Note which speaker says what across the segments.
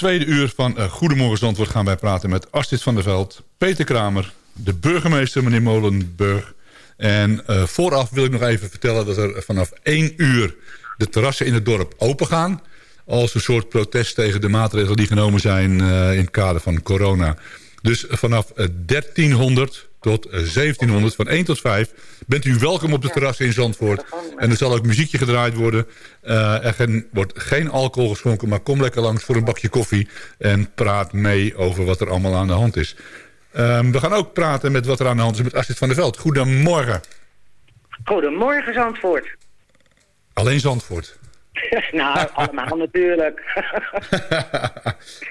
Speaker 1: Tweede uur van uh, Goedemorgen Zandvoort gaan wij praten met Astrid van der Veld, Peter Kramer, de burgemeester meneer Molenburg. En uh, vooraf wil ik nog even vertellen dat er vanaf 1 uur de terrassen in het dorp open gaan. Als een soort protest tegen de maatregelen die genomen zijn uh, in het kader van corona. Dus vanaf 1300 tot 1700, van 1 tot 5, bent u welkom op de terrassen in Zandvoort. En er zal ook muziekje gedraaid worden. Uh, er geen, wordt geen alcohol geschonken, maar kom lekker langs voor een bakje koffie... en praat mee over wat er allemaal aan de hand is. Um, we gaan ook praten met wat er aan de hand is met Astrid van der Veld. Goedemorgen.
Speaker 2: Goedemorgen, Zandvoort.
Speaker 1: Alleen Zandvoort.
Speaker 2: nou, allemaal natuurlijk.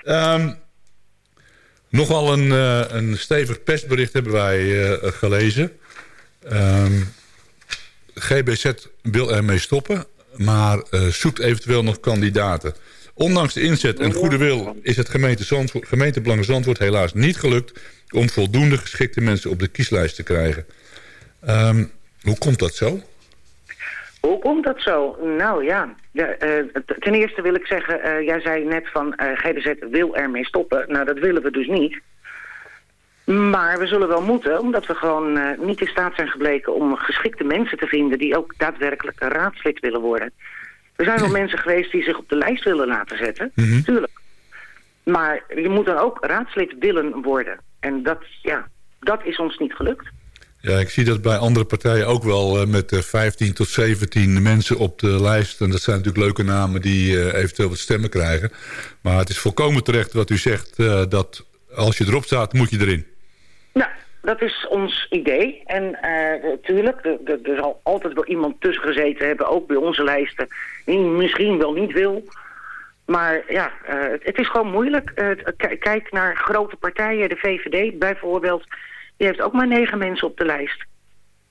Speaker 1: um, Nogal een, uh, een stevig persbericht hebben wij uh, gelezen. Um, GBZ wil ermee stoppen, maar uh, zoekt eventueel nog kandidaten. Ondanks de inzet en goede wil is het gemeente Zandvoort, gemeentebelang Zandvoort helaas niet gelukt... om voldoende geschikte mensen op de kieslijst te krijgen. Um, hoe komt dat zo?
Speaker 2: Hoe komt dat zo? Nou ja, ja uh, ten eerste wil ik zeggen, uh, jij zei net van uh, GBZ wil ermee stoppen. Nou, dat willen we dus niet. Maar we zullen wel moeten, omdat we gewoon niet in staat zijn gebleken om geschikte mensen te vinden die ook daadwerkelijk raadslid willen worden. Er zijn wel mensen geweest die zich op de lijst willen laten zetten,
Speaker 1: Mhm.
Speaker 2: mm tuurlijk. Maar je moet dan ook raadslid willen worden. En dat, ja, dat is ons niet gelukt.
Speaker 1: Ja, ik zie dat bij andere partijen ook wel uh, met uh, 15 tot 17 mensen op de lijst. En dat zijn natuurlijk leuke namen die uh, eventueel wat stemmen krijgen. Maar het is volkomen terecht wat u zegt, dat als je erop staat, moet je erin.
Speaker 2: Nou, dat is ons idee. En natuurlijk, er zal altijd wel iemand tussen gezeten hebben, ook bij onze lijsten, die misschien wel niet wil. Maar ja, het, is gewoon moeilijk. Kijk naar grote partijen, de VVD bijvoorbeeld. Die heeft ook maar negen mensen op de lijst.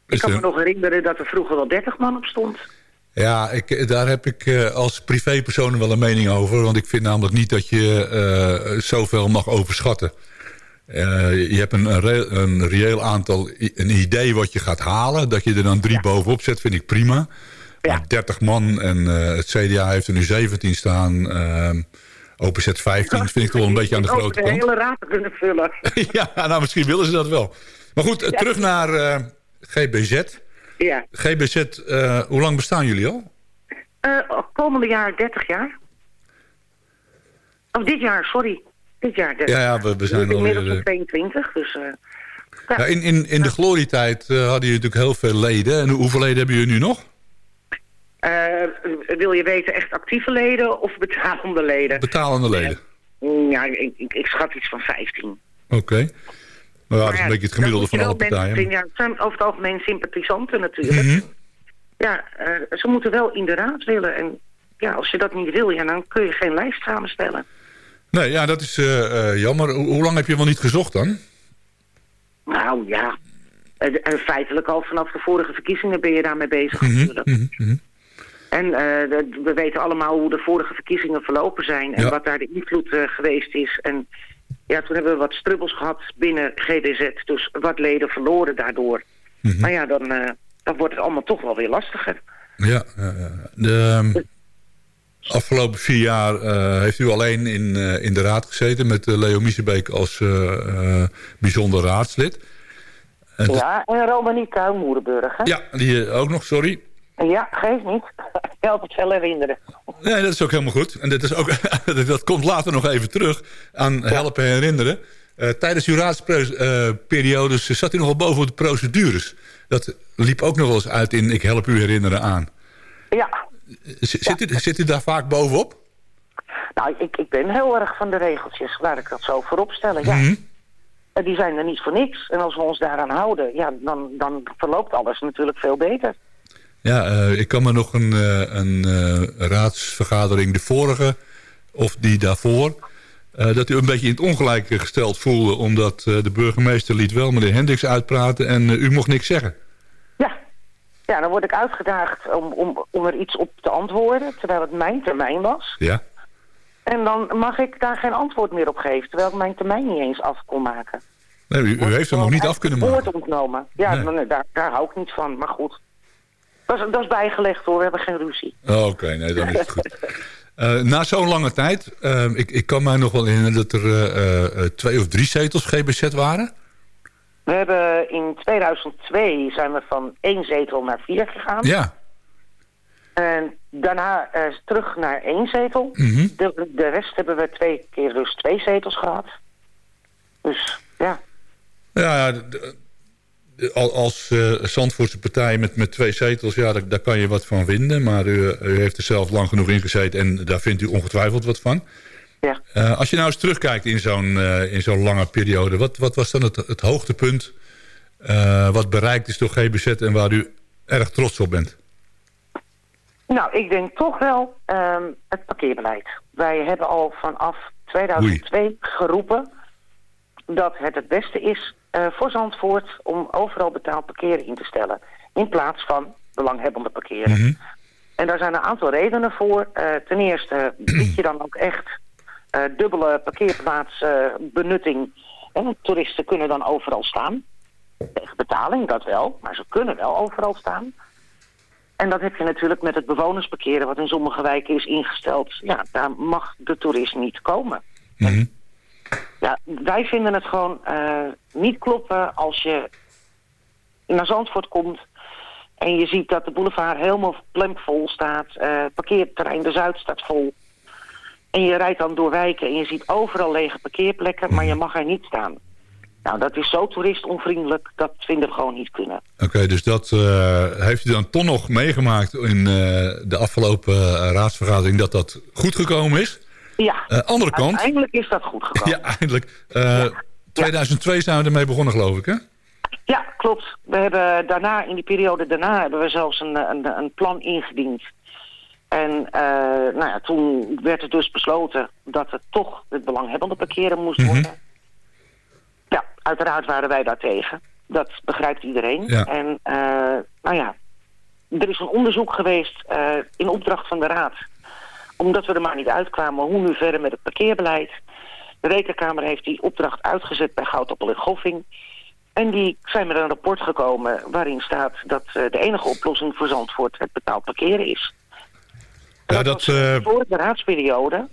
Speaker 2: Ik kan me nog herinneren dat er vroeger wel dertig man op stond.
Speaker 1: Ja, ik, daar heb ik uh, als privépersoon wel een mening over. Want ik vind namelijk niet dat je uh, zoveel mag overschatten. Eh, je hebt een, een, re- een reëel aantal, een idee wat je gaat halen. Dat je er dan drie bovenop zet, vind ik prima.
Speaker 2: Ja.
Speaker 1: Maar 30 man en eh, het CDA heeft er nu 17 staan. Ehm OPZ 15 vind ik toch wel een beetje aan de grote
Speaker 2: de
Speaker 1: kant.
Speaker 2: hele raad kunnen vullen.
Speaker 1: ja, nou misschien willen ze dat wel. Maar goed, terug naar eh, GBZ.
Speaker 2: ja.
Speaker 1: GBZ, eh, hoe lang bestaan jullie al?
Speaker 2: Eh, komende jaar 30 jaar. Of dit jaar, sorry. Dit jaar 30
Speaker 1: Ja, ja, we, we zijn
Speaker 2: Inmiddels op
Speaker 1: eh,
Speaker 2: 22, dus... ja.
Speaker 1: in, in, in de glorietijd hadden jullie natuurlijk heel veel leden. En hoeveel leden hebben jullie nu nog?
Speaker 2: Eh, wil je weten echt actieve leden of betalende leden?
Speaker 1: Betalende leden.
Speaker 2: ja, ik, ik, ik schat iets van 15.
Speaker 1: Oké. Nou ja, dat is een beetje het gemiddelde van alle partijen.
Speaker 2: mensen- Ja, het zijn over het algemeen sympathisanten natuurlijk.
Speaker 1: Mhm.
Speaker 2: Ja, eh, ze moeten wel in de raad willen. En ja, als je dat niet wil, ja, dan kun je geen lijst samenstellen.
Speaker 1: Nee, ja, dat is eh, jammer. Hoe, hoe lang heb je wel niet gezocht dan?
Speaker 2: Nou ja, feitelijk al vanaf de vorige verkiezingen ben je daarmee bezig
Speaker 1: Mhm,
Speaker 2: natuurlijk.
Speaker 1: mhm.
Speaker 2: En eh, we weten allemaal hoe de vorige verkiezingen verlopen zijn en
Speaker 1: Ja.
Speaker 2: wat daar de invloed eh, geweest is. En ja, toen hebben we wat strubbels gehad binnen GDZ, dus wat leden verloren daardoor.
Speaker 1: Mhm.
Speaker 2: Maar ja, dan, eh, dan wordt het allemaal toch wel weer lastiger.
Speaker 1: Ja, ja, ja. de ehm, afgelopen vier jaar eh, heeft u alleen in, eh, in de raad gezeten... met Leo Miesebeek als bijzonder raadslid.
Speaker 2: Ja, en Romanie Tuinmoerenburg, hè?
Speaker 1: ja, die ook nog, sorry.
Speaker 2: Ja, geeft niet. Help het wel herinneren.
Speaker 1: Nee, dat is ook helemaal goed. En dat, is ook, dat komt later nog even terug aan helpen herinneren. Eh, tijdens uw raadsperiodes zat u nogal boven de procedures. Dat liep ook nog wel eens uit in ik help u herinneren aan.
Speaker 2: Ja,
Speaker 1: Z- Zit, u, zit u daar vaak bovenop?
Speaker 2: nou, ik, ik ben heel erg van de regeltjes. Laat ik dat zo voorop stellen, ja. En Die zijn er niet voor niks. En als we ons daaraan houden, ja, dan, dan verloopt alles natuurlijk veel beter.
Speaker 1: Ja, eh, ik kan me nog een, eh, een eh, raadsvergadering, de vorige of die daarvoor... dat u een beetje in het ongelijk gesteld voelde... omdat de burgemeester liet wel meneer Hendricks uitpraten... en u mocht niks zeggen.
Speaker 2: Ja. Ja, dan word ik uitgedaagd om, om, om er iets op te antwoorden, terwijl het mijn termijn was.
Speaker 1: Ja,
Speaker 2: En dan mag ik daar geen antwoord meer op geven, terwijl ik mijn termijn niet eens af kon maken.
Speaker 1: nee, u, u heeft hem nog niet af kunnen
Speaker 2: Woord
Speaker 1: maken.
Speaker 2: ontnomen. Ja,
Speaker 1: Nee.
Speaker 2: dan, daar, daar hou ik niet van, maar goed. Dat is, dat is bijgelegd hoor, we hebben geen ruzie.
Speaker 1: Oh, Oké, nee, dan is het goed. Eh, na zo'n lange tijd, eh, ik, ik kan mij nog wel herinneren dat er eh, eh, twee of drie zetels GBZ waren.
Speaker 2: We hebben in 2002 zijn we van één zetel naar vier gegaan.
Speaker 1: Ja,
Speaker 2: En daarna terug naar één zetel.
Speaker 1: Mhm.
Speaker 2: de, de rest hebben we twee keer dus twee zetels gehad. Dus ja,
Speaker 1: ja als Zandvoortse partij met, met twee zetels, ja, daar, daar kan je wat van vinden. Maar u, u heeft er zelf lang genoeg in gezeten en daar vindt u ongetwijfeld wat van.
Speaker 2: ja.
Speaker 1: Eh, als je nou eens terugkijkt in zo'n eh, in zo'n lange periode, wat, wat was dan het, het hoogtepunt wat bereikt is door GBZ en waar u erg trots op bent?
Speaker 2: Nou, ik denk toch wel ehm, het parkeerbeleid. Wij hebben al vanaf 2002 geroepen dat het het beste is eh, voor Zandvoort om overal betaald parkeren in te stellen. In plaats van belanghebbende parkeren.
Speaker 1: Mhm.
Speaker 2: En daar zijn een aantal redenen voor. Eh, ten eerste bied je dan ook echt eh, dubbele parkeerplaatsbenutting. En toeristen kunnen dan overal staan. Tegen betaling, dat wel. Maar ze kunnen wel overal staan. En dat heb je natuurlijk met het bewonersparkeren... wat in sommige wijken is ingesteld. Ja, daar mag de toerist niet komen.
Speaker 1: Mhm.
Speaker 2: Ja, wij vinden het gewoon eh, niet kloppen als je naar Zandvoort komt... en je ziet dat de boulevard helemaal plemvol staat. eh parkeerterrein de Zuid staat vol. En je rijdt dan door wijken en je ziet overal lege parkeerplekken... maar je mag er niet staan. Nou, dat is zo toeristonvriendelijk, dat vinden we gewoon niet kunnen.
Speaker 1: Oké, dus dat eh, heeft u dan toch nog meegemaakt in de afgelopen raadsvergadering dat dat goed gekomen is?
Speaker 2: Ja,
Speaker 1: Eh, andere kant,
Speaker 2: uiteindelijk is dat goed gekomen.
Speaker 1: ja, eindelijk. Eh, 2002 zijn we ermee begonnen, geloof ik, hè?
Speaker 2: Ja, klopt. We hebben daarna, in die periode daarna, hebben we zelfs een, een, een plan ingediend. En eh, nou ja, toen werd er dus besloten dat het toch het belanghebbende parkeren moest
Speaker 1: Mhm.
Speaker 2: worden. Ja, uiteraard waren wij daartegen. Dat begrijpt iedereen.
Speaker 1: Ja.
Speaker 2: En eh, nou ja, er is een onderzoek geweest eh, in opdracht van de Raad. Omdat we er maar niet uitkwamen hoe nu verder met het parkeerbeleid. De Rekenkamer heeft die opdracht uitgezet bij Goudappel en Goffing. En die zijn met een rapport gekomen waarin staat dat eh, de enige oplossing voor Zandvoort het betaald parkeren is. En
Speaker 1: Ja, dat,
Speaker 2: was de
Speaker 1: eh,
Speaker 2: vorige raadsperiode.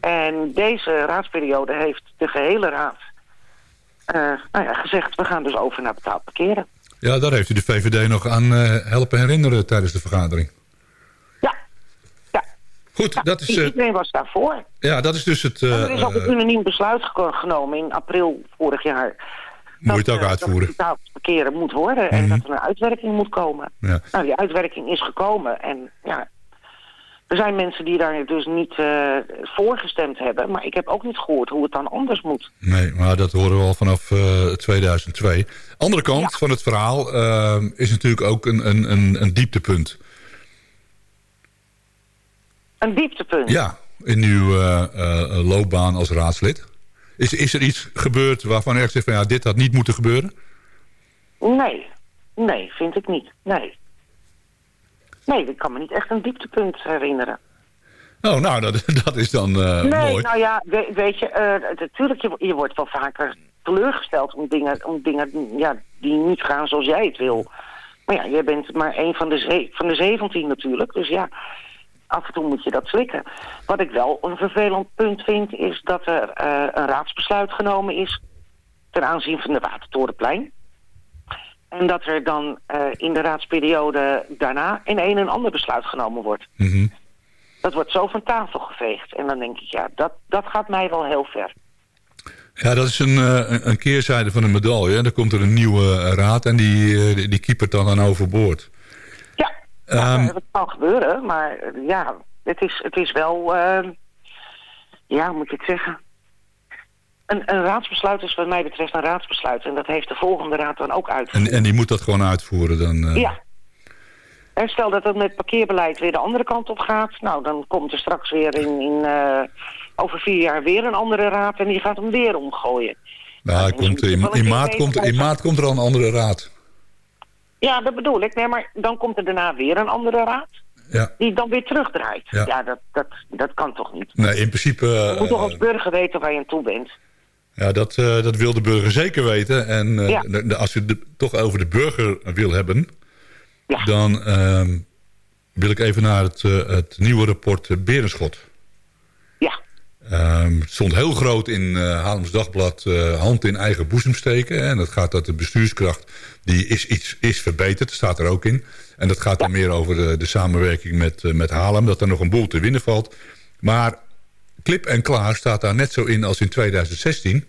Speaker 2: En deze raadsperiode heeft de gehele raad eh, nou ja, gezegd... we gaan dus over naar betaald parkeren.
Speaker 1: Ja, daar heeft u de VVD nog aan helpen herinneren tijdens de vergadering. Goed,
Speaker 2: ja,
Speaker 1: dat is, eh,
Speaker 2: iedereen was daarvoor.
Speaker 1: ja, dat is dus het...
Speaker 2: En
Speaker 1: eh,
Speaker 2: er is ook een unaniem besluit genomen in april vorig jaar.
Speaker 1: Moet je het ook
Speaker 2: eh,
Speaker 1: uitvoeren.
Speaker 2: Dat betaald parkeren moet worden en
Speaker 1: Mhm.
Speaker 2: dat er een uitwerking moet komen.
Speaker 1: ja.
Speaker 2: Nou, die uitwerking is gekomen en ja... Er zijn mensen die daar dus niet eh voor gestemd hebben. Maar ik heb ook niet gehoord hoe het dan anders moet.
Speaker 1: Nee, maar dat horen we al vanaf eh, 2002. Andere kant van het verhaal is natuurlijk ook een, een, een, een dieptepunt.
Speaker 2: Een dieptepunt.
Speaker 1: Ja, in uw eh, eh, loopbaan als raadslid. Is, is er iets gebeurd waarvan u echt zegt van ja, dit had niet moeten gebeuren?
Speaker 2: Nee, nee, vind ik niet. Nee. Nee, ik kan me niet echt een dieptepunt herinneren.
Speaker 1: Oh, nou, dat, dat is dan eh,
Speaker 2: nee,
Speaker 1: mooi.
Speaker 2: nou ja, we- weet je, natuurlijk, je, je wordt wel vaker teleurgesteld om dingen, om dingen ja, die niet gaan zoals jij het wil. Maar ja, jij bent maar één van de, ze- van de 17 natuurlijk, dus ja, af en toe moet je dat slikken. Wat ik wel een vervelend punt vind, is dat er eh, een raadsbesluit genomen is ten aanzien van de Watertorenplein. En dat er dan eh, in de raadsperiode daarna in een en ander besluit genomen wordt.
Speaker 1: Mhm.
Speaker 2: Dat wordt zo van tafel geveegd. En dan denk ik, ja, dat, dat gaat mij wel heel ver.
Speaker 1: Ja, dat is een, eh, een- keerzijde van een medaille. Dan komt er een nieuwe raad en die, die, die kiepert dan aan overboord.
Speaker 2: Ja,
Speaker 1: Ehm,
Speaker 2: dat kan gebeuren. Maar eh, ja, het is, het is wel... eh, ja, hoe moet ik het zeggen? Een, een raadsbesluit is wat mij betreft een raadsbesluit. En dat heeft de volgende raad dan ook uit.
Speaker 1: En, en die moet dat gewoon uitvoeren dan. eh.
Speaker 2: Ja. En stel dat het met parkeerbeleid weer de andere kant op gaat. Nou, dan komt er straks weer in, in eh, over vier jaar weer een andere raad. En die gaat hem weer omgooien.
Speaker 1: Nou, komt, in, in, maart komt, in maart komt er al een andere raad.
Speaker 2: Ja, dat bedoel ik. Nee, maar dan komt er daarna weer een andere raad.
Speaker 1: Ja.
Speaker 2: Die dan weer terugdraait.
Speaker 1: Ja.
Speaker 2: Ja, dat, dat, dat kan toch niet?
Speaker 1: Nee, in principe...
Speaker 2: Je moet toch
Speaker 1: eh,
Speaker 2: als burger weten waar je aan toe bent.
Speaker 1: Ja, dat, eh, dat wil de burger zeker weten. En eh,
Speaker 2: Ja.
Speaker 1: de- de- als u het toch over de burger wil hebben...
Speaker 2: Ja.
Speaker 1: dan ehm, wil ik even naar het, het nieuwe rapport Berenschot.
Speaker 2: Ja,
Speaker 1: Ehm, het stond heel groot in eh Haarlems Dagblad eh, hand in eigen boezem steken. En dat gaat dat de bestuurskracht die is, iets, is verbeterd, staat er ook in. En dat gaat dan meer over de, de samenwerking met, eh, met Haarlem, dat er nog een boel te winnen valt. Maar klip en klaar staat daar net zo in als in 2016...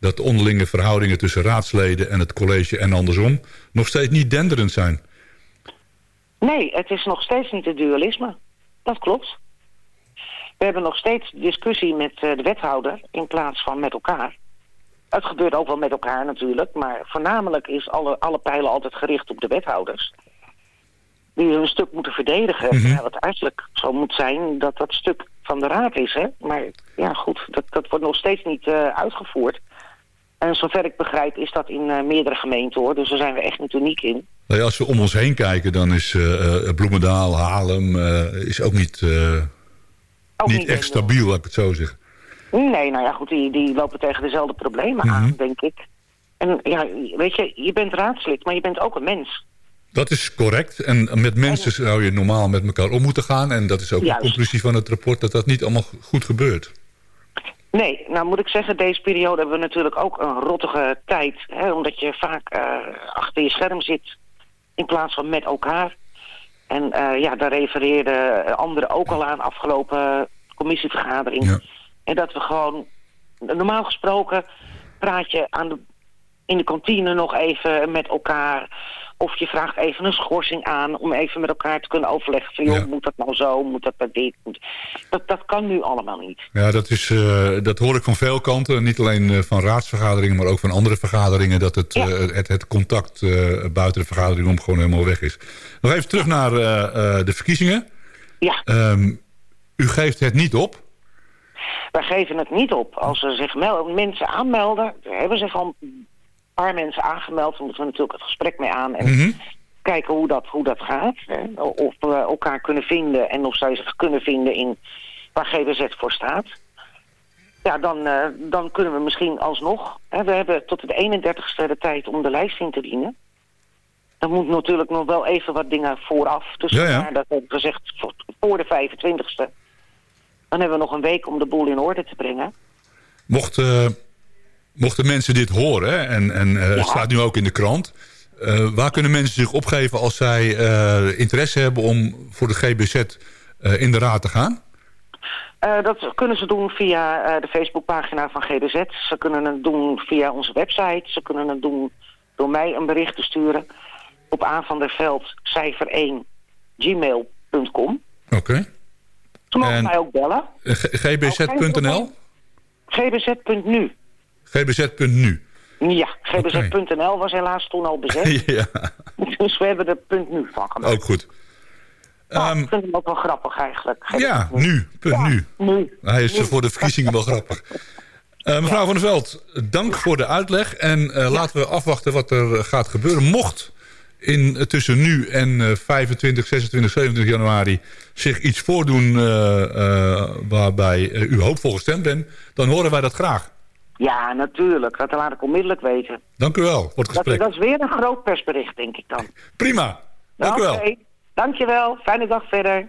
Speaker 1: dat de onderlinge verhoudingen tussen raadsleden en het college en andersom... nog steeds niet denderend zijn.
Speaker 2: nee, het is nog steeds niet het dualisme. Dat klopt. We hebben nog steeds discussie met eh, de wethouder in plaats van met elkaar. Het gebeurt ook wel met elkaar natuurlijk, maar voornamelijk is alle, alle pijlen altijd gericht op de wethouders. Die hun stuk moeten verdedigen. Ja, wat eigenlijk zo moet zijn dat dat stuk van de raad is. Hè? Maar ja, goed, dat, dat wordt nog steeds niet eh, uitgevoerd. En zover ik begrijp is dat in eh, meerdere gemeenten hoor. Dus daar zijn we echt niet uniek in.
Speaker 1: Nou ja, als we om ons heen kijken, dan is Bloemendaal, Haarlem... is ook niet,
Speaker 2: Ook
Speaker 1: niet
Speaker 2: niet
Speaker 1: echt stabiel, laat ik het zo zeggen.
Speaker 2: Nee, nou ja, goed, die, die lopen tegen dezelfde problemen aan, denk ik. En ja, weet je, je bent raadslid, maar je bent ook een mens.
Speaker 1: Dat is correct. En met mensen zou je normaal met elkaar om moeten gaan. En dat is ook
Speaker 2: Juist.
Speaker 1: de conclusie van het rapport... dat dat niet allemaal goed gebeurt.
Speaker 2: Nee, nou moet ik zeggen, deze periode hebben we natuurlijk ook een rottige tijd. Hè, omdat je vaak eh, achter je scherm zit in plaats van met elkaar. En eh, ja, daar refereerden anderen ook al aan afgelopen commissievergadering.
Speaker 1: Ja.
Speaker 2: En dat we gewoon, normaal gesproken praat je aan de, in de kantine nog even met elkaar. Of je vraagt even een schorsing aan om even met elkaar te kunnen overleggen. Van, joh,
Speaker 1: Ja.
Speaker 2: moet dat nou zo, moet dat bij dit? Moet... Dat, dat kan nu allemaal niet.
Speaker 1: Ja, dat, is, eh, dat hoor ik van veel kanten. Niet alleen eh, van raadsvergaderingen, maar ook van andere vergaderingen... dat het,
Speaker 2: Ja.
Speaker 1: eh, het, het contact buiten de vergadering om gewoon helemaal weg is. Nog even terug naar de verkiezingen.
Speaker 2: Ja.
Speaker 1: Ehm, u geeft het niet op.
Speaker 2: Wij geven het niet op. Als er zich mensen aanmelden, hebben al een paar mensen aangemeld, dan moeten we natuurlijk het gesprek mee aan en
Speaker 1: Mhm.
Speaker 2: kijken hoe dat, hoe dat gaat. Hè. Of we elkaar kunnen vinden en of zij zich kunnen vinden in waar GBZ voor staat. ja, dan, eh, dan kunnen we misschien alsnog... Hè, we hebben tot de 31ste de tijd om de lijst in te dienen. Dan moet natuurlijk nog wel even wat dingen vooraf. Dus
Speaker 1: Ja,
Speaker 2: dat heb ik gezegd voor, voor de 25ste. Dan hebben we nog een week om de boel in orde te brengen.
Speaker 1: Mocht, eh, mochten mensen dit horen, en, en eh, het
Speaker 2: Ja.
Speaker 1: staat nu ook in de krant... eh, waar kunnen mensen zich opgeven als zij eh, interesse hebben om voor de GBZ in de raad te gaan?
Speaker 2: Dat kunnen ze doen via de Facebookpagina van GBZ. Ze kunnen het doen via onze website. Ze kunnen het doen door mij een bericht te sturen op aanvanderveld cijfer 1 gmail.com.
Speaker 1: Oké.
Speaker 2: Ze mogen
Speaker 1: En-
Speaker 2: mij ook bellen.
Speaker 1: Gbz.nl?
Speaker 2: gbz.nu.
Speaker 1: gbz.nu.
Speaker 2: Ja, gbz.nl was helaas toen al bezet.
Speaker 1: ja,
Speaker 2: dus we hebben er punt nu van gemaakt.
Speaker 1: ook goed.
Speaker 2: Nou,
Speaker 1: Ehm,
Speaker 2: ik vind hem ook wel grappig eigenlijk.
Speaker 1: ja, nu. Punt
Speaker 2: Ja,
Speaker 1: nu.
Speaker 2: nu.
Speaker 1: Hij is voor de verkiezingen wel grappig. Eh, mevrouw van der Veld, dank voor de uitleg. En eh, laten we afwachten wat er eh, gaat gebeuren. Mocht in, tussen nu en eh, 25, 26, 27 januari zich iets voordoen... waarbij u hoopvol gestemd bent... dan horen wij dat graag.
Speaker 2: Ja, natuurlijk. Dat laat ik onmiddellijk weten.
Speaker 1: Dank u wel voor het
Speaker 2: Dat,
Speaker 1: gesprek.
Speaker 2: dat is weer een groot persbericht, denk ik dan.
Speaker 1: Prima. Dank u wel.
Speaker 2: Oké. Dankjewel. Fijne dag verder.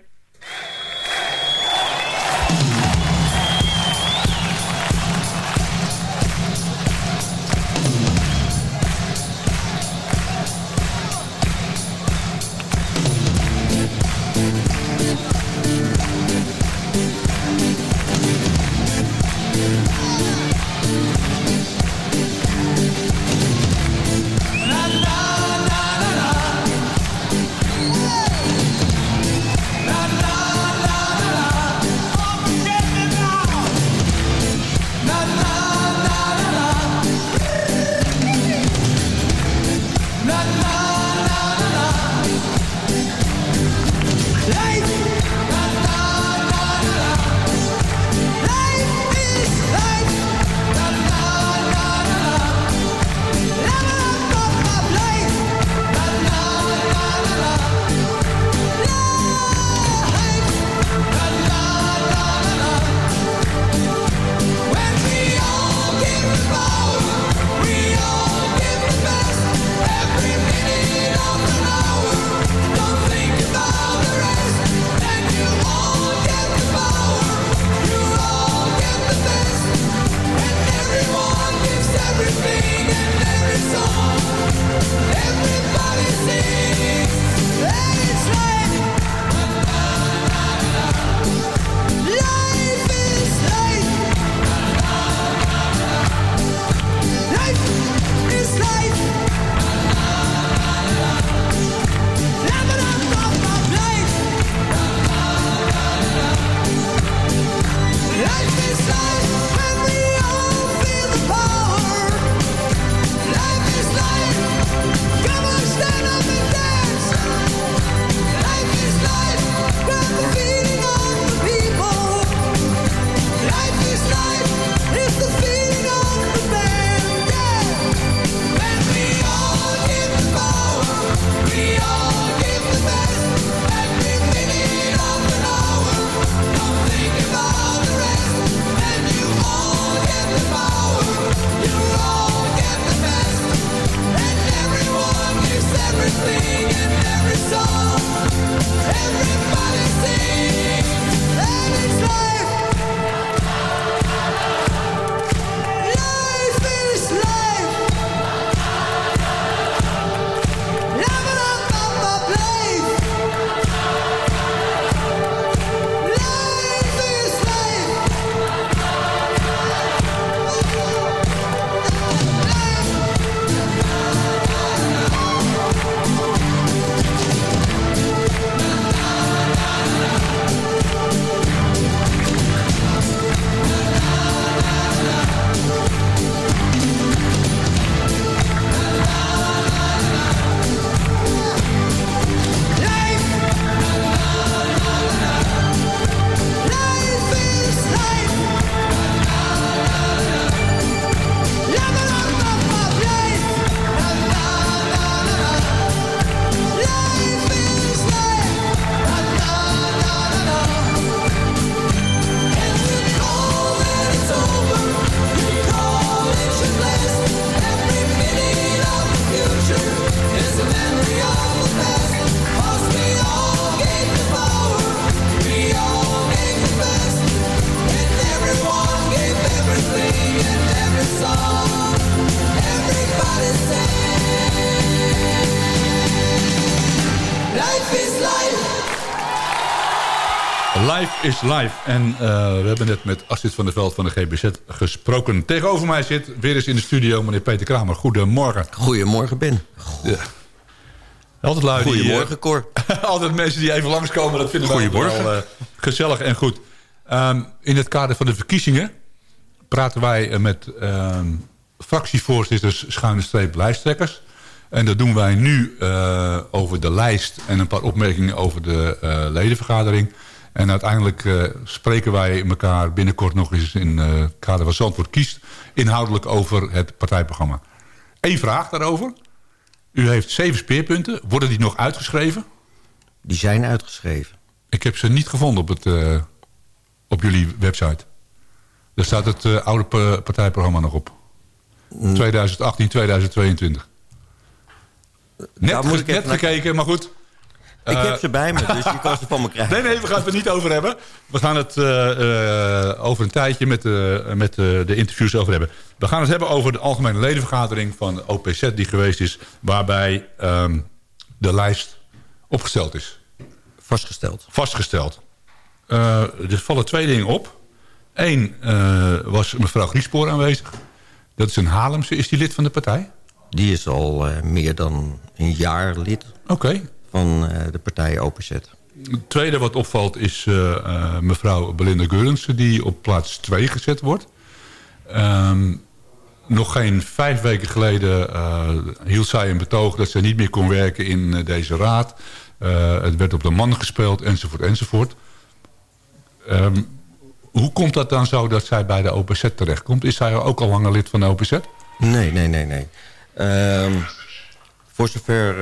Speaker 1: Is life. En eh, we hebben net met Astrid van der Veld van de GBZ gesproken. Tegenover mij zit weer eens in de studio meneer Peter Kramer. Goedemorgen.
Speaker 3: Goedemorgen, Ben.
Speaker 1: Ja. Altijd lui die,
Speaker 3: Goedemorgen, Cor.
Speaker 1: eh, altijd mensen die even langskomen. Dat vinden we wel eh, gezellig en goed. Ehm, in het kader van de verkiezingen praten wij met ehm, fractievoorzitters schuine streep lijsttrekkers. En dat doen wij nu over de lijst en een paar opmerkingen over de ledenvergadering. En uiteindelijk eh, spreken wij elkaar binnenkort nog eens in eh, het kader van Zandvoort kiest... inhoudelijk over het partijprogramma. Eén vraag daarover. U heeft zeven speerpunten. Worden die nog uitgeschreven?
Speaker 3: Die zijn uitgeschreven.
Speaker 1: Ik heb ze niet gevonden op, het, eh, op jullie website. Daar staat het oude pa- partijprogramma nog op. 2018, 2022. Net,
Speaker 3: moet ik
Speaker 1: net gekeken, maar goed.
Speaker 3: Ik
Speaker 1: Eh,
Speaker 3: heb ze bij me, dus je kan ze van me krijgen.
Speaker 1: Nee, nee, we gaan het er niet over hebben. We gaan het eh, eh, over een tijdje met, de, met de, de interviews over hebben. We gaan het hebben over de algemene ledenvergadering van de OPZ die geweest is... waarbij ehm, de lijst opgesteld is.
Speaker 3: Vastgesteld.
Speaker 1: vastgesteld. Er vallen twee dingen op. Eén was mevrouw Griespoor aanwezig. Dat is een Haarlemse. Is die lid van de partij?
Speaker 3: Die is al meer dan een jaar lid
Speaker 1: Oké.
Speaker 3: Van eh, de partij OPZ.
Speaker 1: Het tweede wat opvalt is eh, eh, mevrouw Belinda Geurensen... die op plaats 2 gezet wordt. Ehm, nog geen vijf weken geleden hield zij een betoog... dat ze niet meer kon werken in deze raad. Het werd op de man gespeeld, enzovoort, enzovoort. Ehm, hoe komt dat dan zo dat zij bij de OPZ terechtkomt? Is zij ook al langer lid van de OPZ?
Speaker 3: Nee, nee, nee, nee. Ehm, voor zover...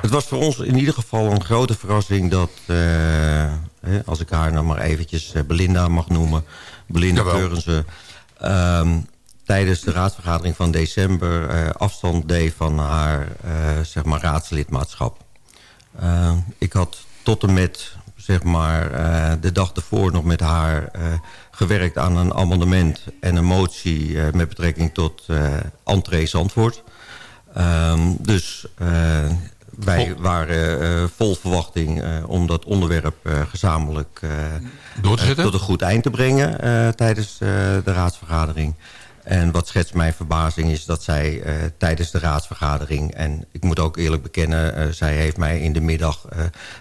Speaker 3: het was voor ons in ieder geval een grote verrassing dat... eh, als ik haar nou maar eventjes eh, Belinda mag noemen... Belinda. Keurense... ehm, tijdens de raadsvergadering van december... eh, afstand deed van haar zeg maar raadslidmaatschap. Ehm, ik had tot en met zeg maar, de dag ervoor nog met haar gewerkt aan een amendement en een motie met betrekking tot eh entree Zandvoort. Ehm, dus wij waren eh, vol verwachting eh, om dat onderwerp eh, gezamenlijk
Speaker 1: Door te zetten?
Speaker 3: tot een goed eind te brengen tijdens de raadsvergadering. En wat schetst mijn verbazing is dat zij tijdens de raadsvergadering... en ik moet ook eerlijk bekennen, zij heeft mij in de middag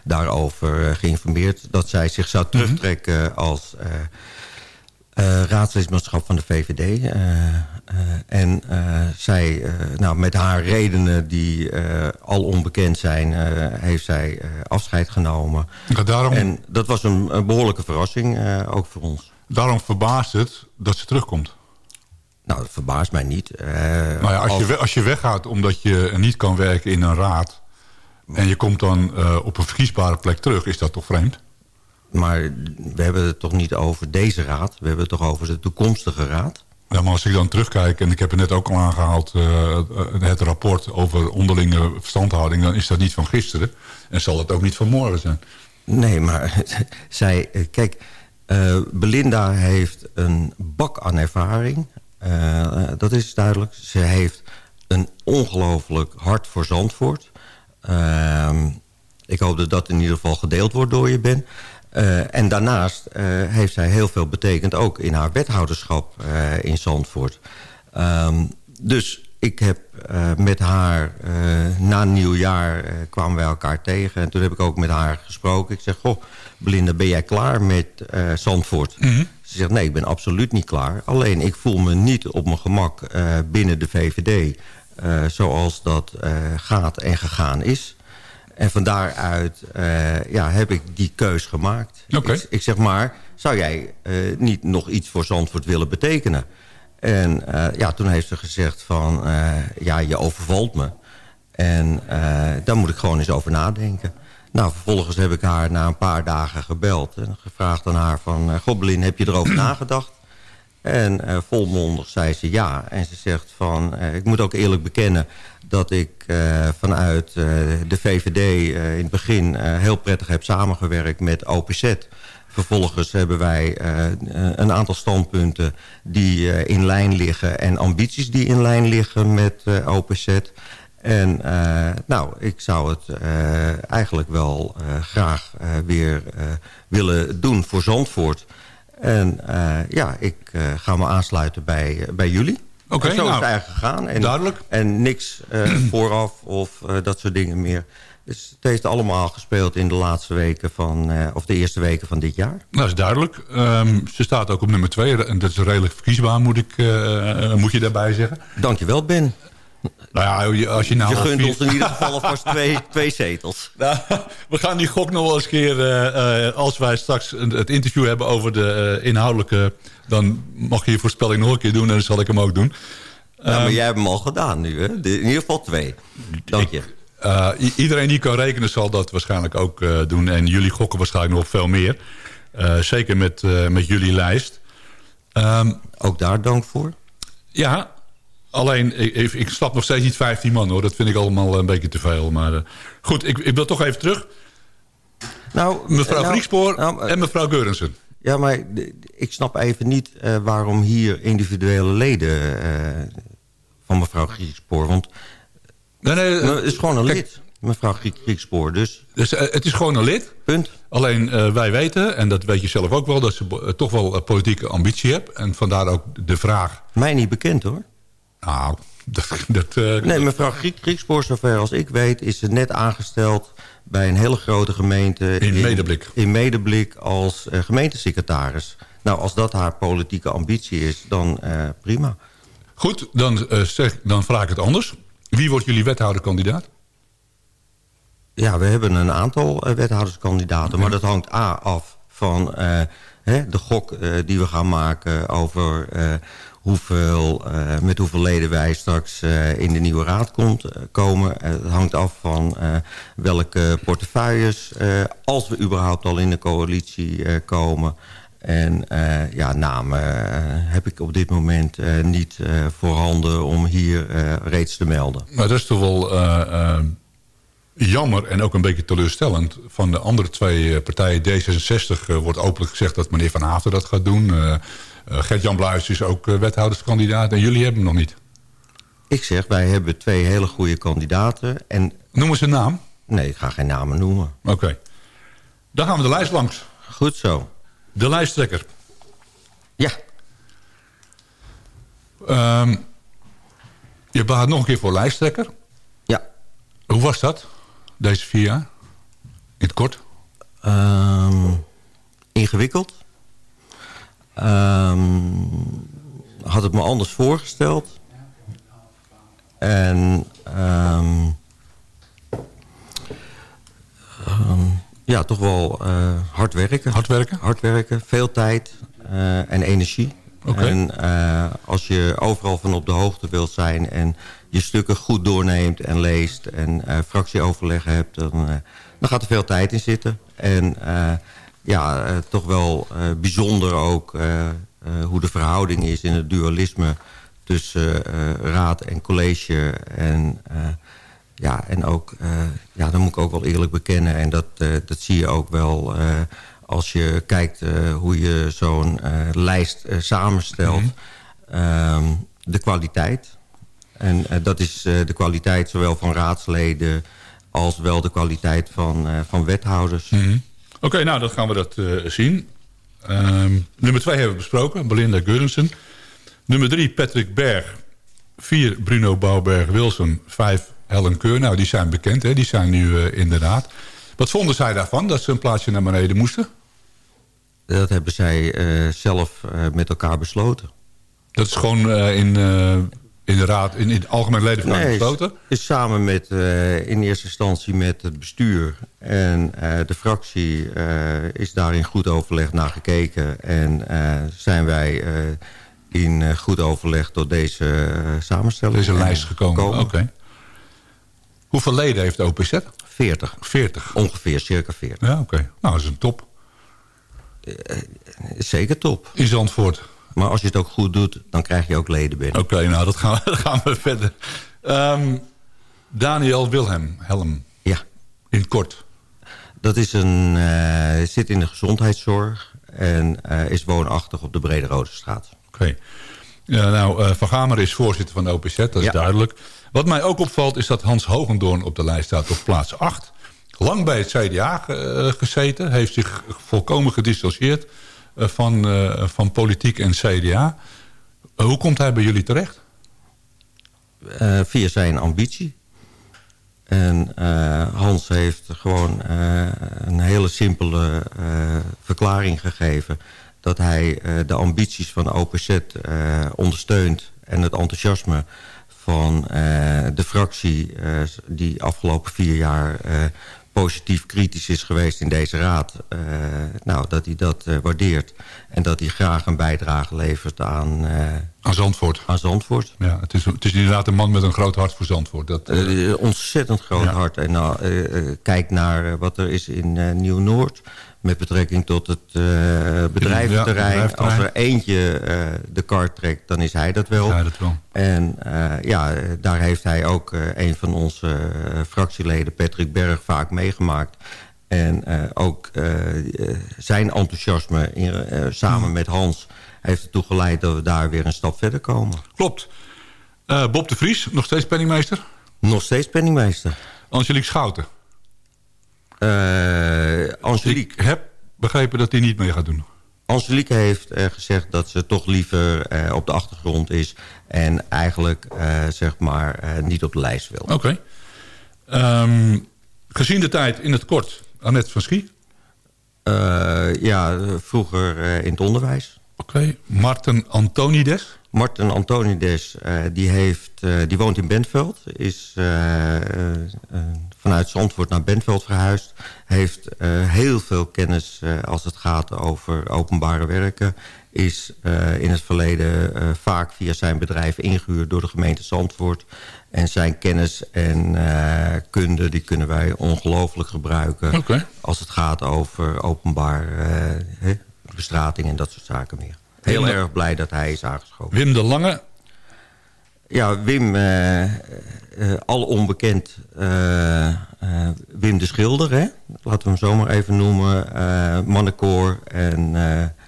Speaker 3: daarover geïnformeerd... dat zij zich zou terugtrekken als raadslidmaatschap van de VVD. Eh, en eh, zij, eh, nou, met haar redenen die al onbekend zijn... heeft zij afscheid genomen.
Speaker 1: Ja, daarom,
Speaker 3: En dat was een, een behoorlijke verrassing, ook voor ons.
Speaker 1: daarom verbaast het dat ze terugkomt.
Speaker 3: Nou, dat verbaast mij niet.
Speaker 1: Nou ja, als, je,
Speaker 3: als-
Speaker 1: je weggaat omdat je niet kan werken in een raad... en je komt dan op een verkiesbare plek terug, is dat toch vreemd?
Speaker 3: Maar we hebben het toch niet over deze raad. We hebben het toch over de toekomstige raad.
Speaker 1: Ja, maar als ik dan terugkijk, en ik heb het net ook al aangehaald... eh, het rapport over onderlinge verstandhouding... dan is dat niet van gisteren. En zal het ook niet van morgen zijn.
Speaker 3: Nee, maar zij... eh, Kijk, eh, Belinda heeft een bak aan ervaring. Eh, dat is duidelijk. Ze heeft een ongelooflijk hart voor Zandvoort. Ehm, ik hoop dat dat in ieder geval gedeeld wordt door je, Ben. Eh, en daarnaast eh, heeft zij heel veel betekend... ook in haar wethouderschap eh, in Zandvoort. Ehm, dus ik heb met haar na nieuwjaar kwamen wij elkaar tegen. En toen heb ik ook met haar gesproken. Ik zeg, goh, Belinda, ben jij klaar met Zandvoort? Ze zegt, nee, ik ben absoluut niet klaar. Alleen, ik voel me niet op mijn gemak binnen de VVD... zoals dat gaat en gegaan is. En van daaruit eh, ja, heb ik die keus gemaakt.
Speaker 1: Oké.
Speaker 3: Ik, ik zeg maar, zou jij eh, niet nog iets voor Zandvoort willen betekenen? En eh, ja, toen heeft ze gezegd van, ja, je overvalt me. En daar moet ik gewoon eens over nadenken. Nou, vervolgens heb ik haar na een paar dagen gebeld... en gevraagd aan haar van... Gobelin, heb je erover nagedacht? En eh, volmondig zei ze ja. En ze zegt van... eh, ik moet ook eerlijk bekennen dat ik eh, vanuit de VVD in het begin... heel prettig heb samengewerkt met OPZ... Vervolgens hebben wij een aantal standpunten die in lijn liggen... en ambities die in lijn liggen met OPZ. En nou, ik zou het eigenlijk wel graag weer willen doen voor Zandvoort. En eh, ja, ik eh, ga me aansluiten bij, bij jullie.
Speaker 1: Oké,
Speaker 3: zo is
Speaker 1: nou,
Speaker 3: het eigenlijk gegaan. En,
Speaker 1: duidelijk.
Speaker 3: En niks eh, vooraf of eh, dat soort dingen meer. Dus het heeft allemaal gespeeld in de laatste weken van, eh, of de eerste weken van dit jaar.
Speaker 1: Dat is duidelijk. Ehm, ze staat ook op nummer 2. En dat is redelijk verkiesbaar, moet, ik, eh, moet je daarbij zeggen.
Speaker 3: Dankjewel, Ben.
Speaker 1: Nou ja, als je nou...
Speaker 3: Je gunt
Speaker 1: vier-
Speaker 3: ons in ieder geval alvast twee, twee zetels.
Speaker 1: Nou, we gaan die gok nog wel eens een keer... eh, eh, als wij straks het interview hebben over de eh, inhoudelijke... dan mag je je voorspelling nog een keer doen en dan zal ik hem ook doen.
Speaker 3: Ja, maar jij hebt hem al gedaan nu, hè? De- in ieder geval twee. Dank je.
Speaker 1: Eh, iedereen die kan rekenen zal dat waarschijnlijk ook eh, doen. En jullie gokken waarschijnlijk nog veel meer. Eh, zeker met, eh, met jullie lijst. Ehm,
Speaker 3: Ook daar dank voor.
Speaker 1: ja, alleen ik, ik, snap nog steeds niet 15 man hoor. Dat vind ik allemaal een beetje te veel. Maar eh, goed, ik, ik wil toch even terug.
Speaker 3: Nou,
Speaker 1: Mevrouw
Speaker 3: nou,
Speaker 1: Griekspoor
Speaker 3: nou, eh,
Speaker 1: en mevrouw Geurensen.
Speaker 3: Ja, maar ik snap even niet eh, waarom hier individuele leden van mevrouw Griekspoor... Want
Speaker 1: Nee, nee,
Speaker 3: het is gewoon een
Speaker 1: kijk,
Speaker 3: lid, mevrouw Griek- Griekspoor. Dus,
Speaker 1: Dus, het is gewoon een lid.
Speaker 3: punt.
Speaker 1: Alleen wij weten, en dat weet je zelf ook wel... dat ze toch wel politieke ambitie heeft. En vandaar ook de vraag...
Speaker 3: Mij niet bekend, hoor.
Speaker 1: Nou, dat... dat eh,
Speaker 3: Nee, mevrouw Griek, Griekspoor, zover als ik weet... is ze net aangesteld bij een hele grote gemeente...
Speaker 1: In Medeblik.
Speaker 3: In Medeblik als eh, gemeentesecretaris. Nou, als dat haar politieke ambitie is, dan eh, prima.
Speaker 1: Goed, dan, zeg, dan vraag ik het anders. Wie wordt jullie wethouderkandidaat?
Speaker 3: Ja, we hebben een aantal wethouderskandidaten. Maar dat hangt A af van hè, de gok die we gaan maken... over hoeveel, eh, met hoeveel leden wij straks eh, in de nieuwe raad komt, eh, komen. Het hangt af van welke portefeuilles... als we überhaupt al in de coalitie komen... En ja, namen heb ik op dit moment niet voorhanden om hier reeds te melden.
Speaker 1: Maar dat is toch wel jammer en ook een beetje teleurstellend. Van de andere twee partijen, D66, eh, wordt openlijk gezegd dat meneer Van Haften dat gaat doen. Eh, Gert-Jan Bluis is ook eh, wethouderskandidaat en jullie hebben hem nog niet.
Speaker 3: Ik zeg, wij hebben twee hele goede kandidaten. En
Speaker 1: Noem eens een naam.
Speaker 3: nee, ik ga geen namen noemen.
Speaker 1: Oké. Dan gaan we de lijst langs.
Speaker 3: Goed zo.
Speaker 1: De lijsttrekker.
Speaker 3: Ja,
Speaker 1: Ehm, je baat nog een keer voor lijsttrekker.
Speaker 3: ja.
Speaker 1: Hoe was dat, deze vier jaar? In het kort.
Speaker 3: Ehm, ingewikkeld. Ehm, had het me anders voorgesteld. En ehm, ehm, ja, toch wel eh, hard werken.
Speaker 1: Hard werken?
Speaker 3: Hard werken, veel tijd eh, en energie. En eh, als je overal van op de hoogte wilt zijn... en je stukken goed doorneemt en leest... en eh, fractieoverleg hebt... Dan, dan gaat er veel tijd in zitten. En ja, eh, toch wel eh, bijzonder ook... eh, hoe de verhouding is in het dualisme... tussen raad en college. En, ja, en ook, ja, dat moet ik ook wel eerlijk bekennen... en dat, dat zie je ook wel... als je kijkt hoe je zo'n lijst samenstelt, ehm, de kwaliteit. En dat is de kwaliteit zowel van raadsleden als wel de kwaliteit van, van wethouders.
Speaker 1: Oké, nou, dan gaan we dat eh, zien. Ehm, nummer twee hebben we besproken, Belinda Geurensen. Nummer drie, Patrick Berg. Vier, Bruno Bouwberg-Wilson. Vijf, Helen Keur. Nou, die zijn bekend, hè? die zijn nu eh, inderdaad. Wat vonden zij daarvan, dat ze een plaatsje naar beneden moesten?
Speaker 3: Dat hebben zij eh, zelf met elkaar besloten.
Speaker 1: Dat is gewoon in, in de raad, in, in de algemene ledenvergadering
Speaker 3: Nee,
Speaker 1: besloten?
Speaker 3: is samen met, eh, in eerste instantie met het bestuur. En eh, de fractie eh, is daar in goed overleg naar gekeken. En zijn wij in goed overleg tot deze samenstelling
Speaker 1: Deze lijst gekomen, oké. Hoeveel leden heeft de OPZ?
Speaker 3: 40,
Speaker 1: 40.
Speaker 3: ongeveer, circa 40.
Speaker 1: Ja, oké. Nou, dat is een top.
Speaker 3: Zeker top.
Speaker 1: In Zandvoort.
Speaker 3: Maar als je het ook goed doet, dan krijg je ook leden binnen.
Speaker 1: Oké, nou, dat gaan we, dat gaan we verder. Ehm, Daniel Wilhelm, Helm,
Speaker 3: Ja,
Speaker 1: in kort.
Speaker 3: dat is een, eh, zit in de gezondheidszorg en eh, is woonachtig op de Brede Rode Straat.
Speaker 1: Oké. Ja, nou, eh, Van Gamer is voorzitter van de OPZ, dat is
Speaker 3: Ja.
Speaker 1: duidelijk. Wat mij ook opvalt is dat Hans Hogendoorn op de lijst staat op plaats 8. Lang bij het CDA gezeten. Heeft zich volkomen gedistanceerd van, eh, van politiek en CDA. hoe komt hij bij jullie terecht?
Speaker 3: Eh, via zijn ambitie. En eh, Hans heeft gewoon eh, een hele simpele eh, verklaring gegeven... dat hij eh, de ambities van OPZ eh, ondersteunt... en het enthousiasme van eh, de fractie... eh, die afgelopen vier jaar eh, positief kritisch is geweest in deze raad... eh, nou, dat hij dat eh, waardeert. En dat hij graag een bijdrage levert aan, eh,
Speaker 1: Aan Zandvoort.
Speaker 3: aan Zandvoort.
Speaker 1: Ja, het, is, het is inderdaad een man met een groot hart voor Zandvoort. Dat,
Speaker 3: ontzettend groot
Speaker 1: Ja.
Speaker 3: hart. En nou, kijk naar wat er is in Nieuw-Noord... met betrekking tot het eh, bedrijventerrein. Als er eentje eh, de kar trekt, dan is hij dat wel.
Speaker 1: ja, dat wel.
Speaker 3: En eh, ja, daar heeft hij ook een van onze fractieleden, Patrick Berg, vaak meegemaakt. En ook zijn enthousiasme in, samen met Hans heeft ertoe geleid dat we daar weer een stap verder komen.
Speaker 1: Klopt. Bob de Vries, nog steeds penningmeester.
Speaker 3: Nog steeds penningmeester.
Speaker 1: Angelique Schouten.
Speaker 3: Eh, Angelique,
Speaker 1: Ik heb begrepen dat hij niet mee gaat doen.
Speaker 3: Angelique heeft eh, gezegd dat ze toch liever eh, op de achtergrond is... en eigenlijk zeg maar niet op de lijst wil.
Speaker 1: Oké. Ehm, gezien de tijd in het kort, Annette van Schie.
Speaker 3: Ja, vroeger in het onderwijs.
Speaker 1: Oké. Marten Antonides.
Speaker 3: Martin Antonides, eh, die, heeft, eh, die woont in Bentveld. Is eh, vanuit Zandvoort naar Bentveld verhuisd. Heeft heel veel kennis als het gaat over openbare werken. Is in het verleden vaak via zijn bedrijf ingehuurd door de gemeente Zandvoort. En zijn kennis en kunde die kunnen wij ongelooflijk gebruiken... Als het gaat over openbaar bestrating en dat soort zaken meer. Heel
Speaker 1: Wim-
Speaker 3: erg blij dat hij is aangeschoven.
Speaker 1: Wim de Lange.
Speaker 3: Ja, Wim, eh, al onbekend, Wim de Schilder, hè? laten we hem zomaar even noemen. mannenkoor en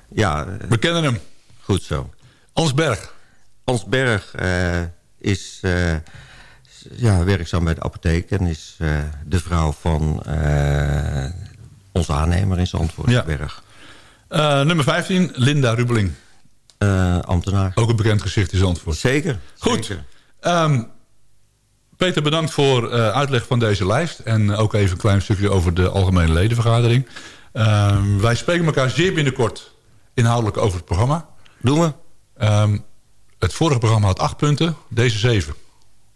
Speaker 3: ja,
Speaker 1: We kennen hem.
Speaker 3: goed zo.
Speaker 1: Hans Berg.
Speaker 3: Hans Berg eh, is ja, werkzaam bij de apotheek en is de vrouw van onze aannemer in Zandvoort,
Speaker 1: Ja.
Speaker 3: Berg.
Speaker 1: Nummer 15, Linda Rubeling.
Speaker 3: Eh, ambtenaar.
Speaker 1: Ook een bekend gezicht in Zandvoort.
Speaker 3: Zeker.
Speaker 1: Goed.
Speaker 3: zeker.
Speaker 1: Ehm, Peter, bedankt voor eh, uitleg van deze lijst. En ook even een klein stukje over de algemene ledenvergadering. Ehm, wij spreken elkaar zeer binnenkort inhoudelijk over het programma.
Speaker 3: Doen we?
Speaker 1: Ehm, het vorige programma had acht punten, deze zeven.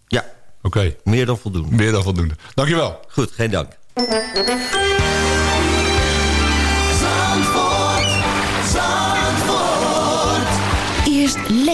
Speaker 3: Ja,
Speaker 1: Oké,
Speaker 3: meer dan voldoende.
Speaker 1: meer dan voldoende. Dankjewel.
Speaker 3: Goed, geen dank.
Speaker 4: Zandvoort.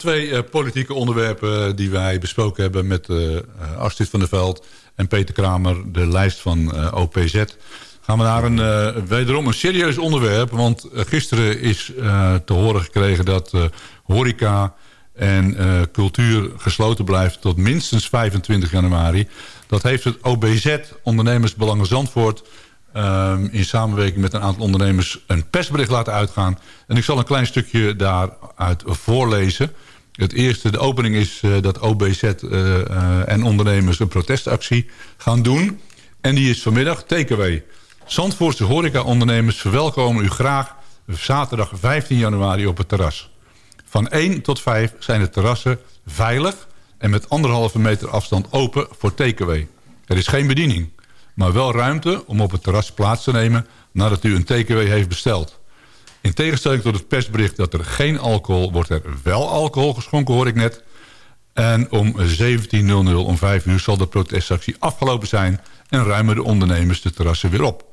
Speaker 1: twee eh, politieke onderwerpen die wij besproken hebben... met eh, eh, Astrid van der Veld en Peter Kramer, de lijst van eh, OPZ... gaan we naar een, eh, wederom een serieus onderwerp. Want eh, gisteren is eh, te horen gekregen dat eh, horeca en eh, cultuur gesloten blijft... tot minstens 25 januari. Dat heeft het OBZ, Ondernemersbelangen Zandvoort... ehm, in samenwerking met een aantal ondernemers een persbericht laten uitgaan. En ik zal een klein stukje daaruit voorlezen. Het eerste, de opening is eh, dat OBZ eh, eh, en ondernemers een protestactie gaan doen. En die is vanmiddag takeaway. Zandvoortse horeca-ondernemers verwelkomen u graag zaterdag 15 januari op het terras. Van 1 tot 5 zijn de terrassen veilig en met anderhalve meter afstand open voor takeaway. Er is geen bediening, maar wel ruimte om op het terras plaats te nemen nadat u een takeaway heeft besteld. In tegenstelling tot het persbericht dat er geen alcohol... wordt er wel alcohol geschonken, hoor ik net. En om 17.00 om 5 uur zal de protestactie afgelopen zijn... en ruimen de ondernemers de terrassen weer op.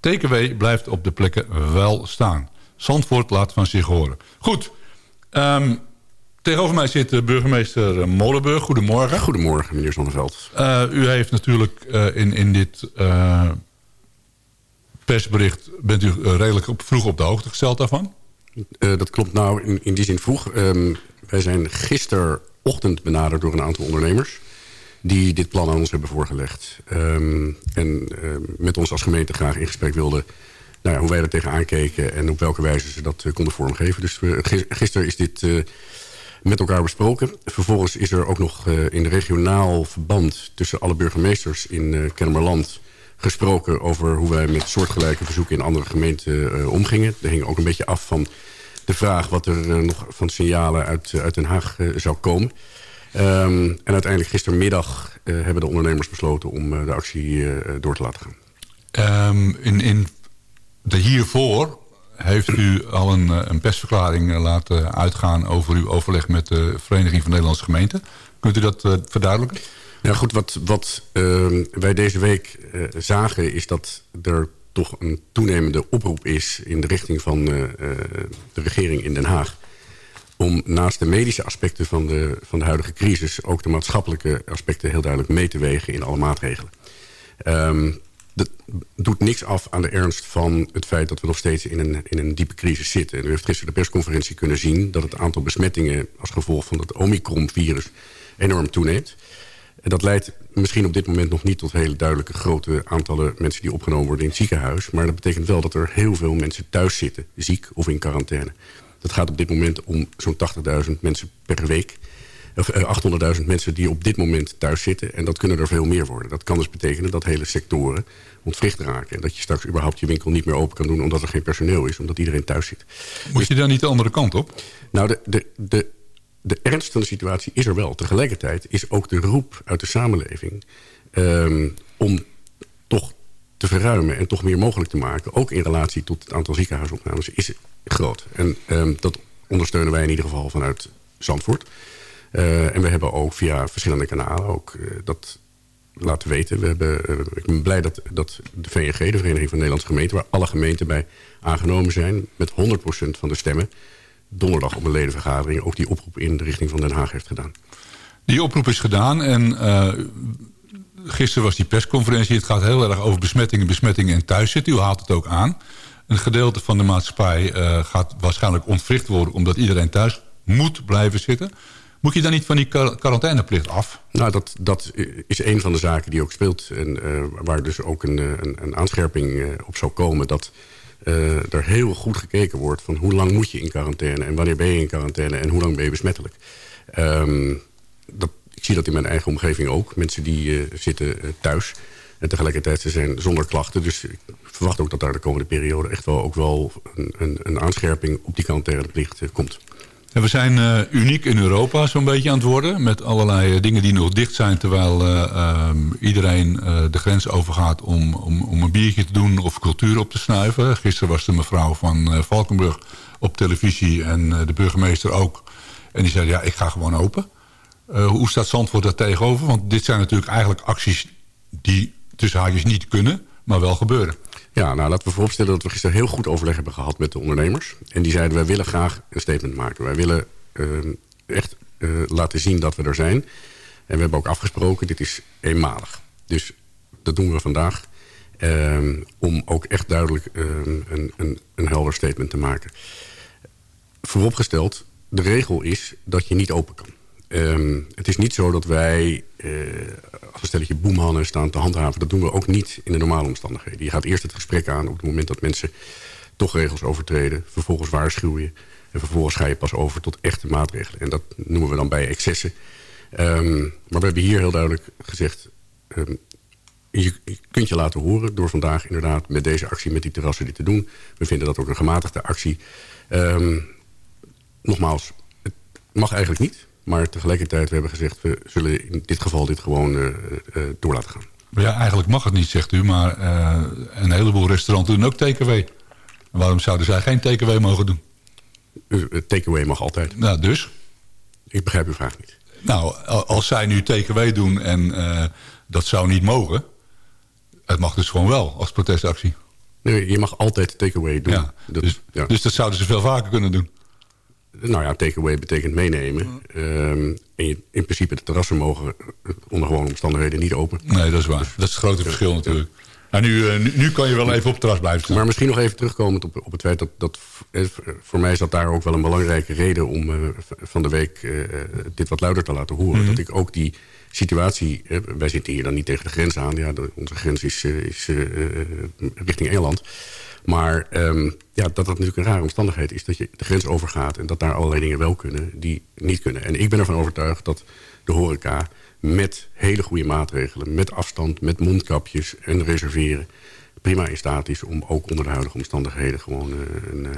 Speaker 1: TKW blijft op de plekken wel staan. Zandvoort laat van zich horen. Goed, ehm, tegenover mij zit de burgemeester Molenburg. Goedemorgen.
Speaker 5: Goedemorgen, meneer Zonneveld.
Speaker 1: Uh, u heeft natuurlijk uh, in, in dit uh, persbericht... bent u redelijk op, vroeg op de hoogte gesteld daarvan?
Speaker 5: dat klopt nou in, in die zin vroeg. Um, wij zijn gisterochtend benaderd door een aantal ondernemers... die dit plan aan ons hebben voorgelegd. Um, en met ons als gemeente graag in gesprek wilden... Nou hoe wij er tegenaan keken en op welke wijze ze dat konden vormgeven. Dus gisteren is dit met elkaar besproken. Vervolgens is er ook nog in regionaal verband... tussen alle burgemeesters in Kennemerland gesproken... over hoe wij met soortgelijke verzoeken in andere gemeenten uh, omgingen. Dat hing ook een beetje af van de vraag... wat er nog van signalen uit, uit Den Haag zou komen. Um, en uiteindelijk gistermiddag hebben de ondernemers besloten... om de actie door te laten gaan.
Speaker 1: Um, in, in de hiervoor heeft u al een, een, persverklaring laten uitgaan... over uw overleg met de Vereniging van Nederlandse Gemeenten. Kunt u dat verduidelijken?
Speaker 5: Ja, goed. Wat, wat uh, wij deze week uh, zagen is dat er toch een toenemende oproep is... in de richting van de regering in Den Haag... om naast de medische aspecten van de, van de huidige crisis... ook de maatschappelijke aspecten heel duidelijk mee te wegen in alle maatregelen. Um, dat doet niks af aan de ernst van het feit dat we nog steeds in een, in een diepe crisis zitten. En u heeft gisteren de persconferentie kunnen zien... dat het aantal besmettingen als gevolg van het Omicron-virus enorm toeneemt. En dat leidt misschien op dit moment nog niet tot hele duidelijke grote aantallen mensen die opgenomen worden in het ziekenhuis. Maar dat betekent wel dat er heel veel mensen thuis zitten, ziek of in quarantaine. Dat gaat op dit moment om zo'n 80.000 mensen per week of 800.000 mensen die op dit moment thuis zitten. En dat kunnen er veel meer worden. Dat kan dus betekenen dat hele sectoren ontwricht raken. En dat je straks überhaupt je winkel niet meer open kan doen... omdat er geen personeel is, omdat iedereen thuis zit.
Speaker 1: Moet je dan niet de andere kant op?
Speaker 5: Nou, de, de, de, de ernst van de situatie is er wel. Tegelijkertijd is ook de roep uit de samenleving... Um, om toch te verruimen en toch meer mogelijk te maken... ook in relatie tot het aantal ziekenhuisopnames, is groot. En um, dat ondersteunen wij in ieder geval vanuit Zandvoort... Uh, en we hebben ook via verschillende kanalen ook uh, dat laten weten. We hebben, uh, ik ben blij dat, dat de VNG, de Vereniging van Nederlandse Gemeenten... waar alle gemeenten bij aangenomen zijn... met 100% van de stemmen donderdag op een ledenvergadering... ook die oproep in de richting van Den Haag heeft gedaan.
Speaker 1: Die oproep is gedaan en gisteren was die persconferentie. Het gaat heel erg over besmettingen, besmettingen en thuiszitten. U haalt het ook aan. Een gedeelte van de maatschappij eh, gaat waarschijnlijk ontwricht worden... omdat iedereen thuis moet blijven zitten. Moet je dan niet van die quar- quarantaineplicht af?
Speaker 5: Nou, dat, dat is een van de zaken die ook speelt. En eh, waar dus ook een, een, een aanscherping op zou komen... dat er heel goed gekeken wordt van hoe lang moet je in quarantaine... en wanneer ben je in quarantaine en hoe lang ben je besmettelijk. Ehm, dat, ik zie dat in mijn eigen omgeving ook. Mensen die eh, zitten eh, thuis en tegelijkertijd ze zijn zonder klachten. Dus ik verwacht ook dat daar de komende periode... echt wel ook wel een, een, een aanscherping op die quarantaineplicht eh, komt.
Speaker 1: We zijn eh, uniek in Europa zo'n beetje aan het worden... met allerlei eh, dingen die nog dicht zijn... terwijl eh, ehm, iedereen de grens overgaat om, om, om een biertje te doen... of cultuur op te snuiven. Gisteren was de mevrouw van Valkenburg op televisie... en de burgemeester ook. En die zei, ja, ik ga gewoon open. Hoe staat Zandvoort daar tegenover? Want dit zijn natuurlijk eigenlijk acties... die tussen haakjes niet kunnen, maar wel gebeuren.
Speaker 5: Ja, nou laten we vooropstellen dat we gisteren heel goed overleg hebben gehad met de ondernemers. En die zeiden, wij willen graag een statement maken. Wij willen eh, echt eh, laten zien dat we er zijn. En we hebben ook afgesproken, dit is eenmalig. Dus dat doen we vandaag. eh, om ook echt duidelijk een, een, een helder statement te maken. Vooropgesteld, de regel is dat je niet open kan. Ehm, het is niet zo dat wij eh, als een stelletje boemhannen staan te handhaven. Dat doen we ook niet in de normale omstandigheden. Je gaat eerst het gesprek aan op het moment dat mensen toch regels overtreden. Vervolgens waarschuw je. En vervolgens ga je pas over tot echte maatregelen. En dat noemen we dan bij excessen. Ehm, maar we hebben hier heel duidelijk gezegd... ehm, je, kunt je laten horen door vandaag inderdaad met deze actie, met die terrassen dit te doen. We vinden dat ook een gematigde actie. Nogmaals, het mag eigenlijk niet. Maar tegelijkertijd, we hebben gezegd... we zullen in dit geval dit gewoon eh, door laten gaan.
Speaker 1: Ja, eigenlijk mag het niet, zegt u. Maar een heleboel restaurants doen ook TKW. En waarom zouden zij geen TKW mogen doen?
Speaker 5: Uh, takeaway mag altijd.
Speaker 1: Nou, dus?
Speaker 5: Ik begrijp uw vraag niet.
Speaker 1: Nou, als zij nu TKW doen en dat zou niet mogen... het mag dus gewoon wel als protestactie.
Speaker 5: Nee, je mag altijd takeaway doen.
Speaker 1: Ja,
Speaker 5: Dat-
Speaker 1: dus,
Speaker 5: ja.
Speaker 1: dus dat zouden ze veel vaker kunnen doen.
Speaker 5: Nou ja, takeaway betekent meenemen. Ehm, en je, in principe de terrassen mogen onder gewone omstandigheden niet open.
Speaker 1: Nee, dat is waar. Dat is het grote verschil natuurlijk. Nou, nu, eh, nu, nu kan je wel even op het terras blijven staan.
Speaker 5: Maar misschien nog even terugkomend op, op het feit dat, dat... eh, Voor mij is dat daar ook wel een belangrijke reden om eh, van de week eh, dit wat luider te laten horen. Dat ik ook die situatie... wij zitten hier dan niet tegen de grens aan. Ja, de- onze grens is, is richting Engeland. Maar ehm, ja, dat dat natuurlijk een rare omstandigheid is. Dat je de grens overgaat en dat daar allerlei dingen wel kunnen die niet kunnen. En ik ben ervan overtuigd dat de horeca met hele goede maatregelen... met afstand, met mondkapjes en reserveren... prima in staat is om ook onder de huidige omstandigheden... gewoon eh, een, eh,